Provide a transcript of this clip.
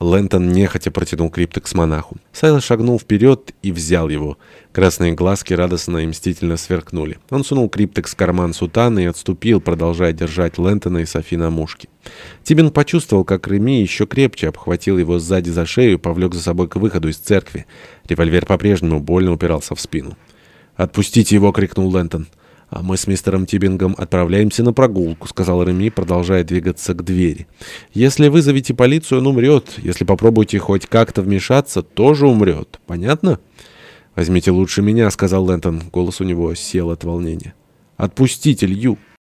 Лэнтон нехотя протянул криптекс монаху. Сайлос шагнул вперед и взял его. Красные глазки радостно и мстительно сверкнули. Он сунул криптекс в карман сутаны и отступил, продолжая держать Лэнтона и Софи на мушке. Тибин почувствовал, как Реми еще крепче обхватил его сзади за шею и повлек за собой к выходу из церкви. Револьвер по-прежнему больно упирался в спину. «Отпустите его!» — крикнул Лэнтон. «А мы с мистером Тибингом отправляемся на прогулку», — сказал Реми, продолжая двигаться к двери. «Если вызовете полицию, он умрет. Если попробуете хоть как-то вмешаться, тоже умрет. Понятно?» «Возьмите лучше меня», — сказал Лэнтон. Голос у него сел от волнения. «Отпустите Лью».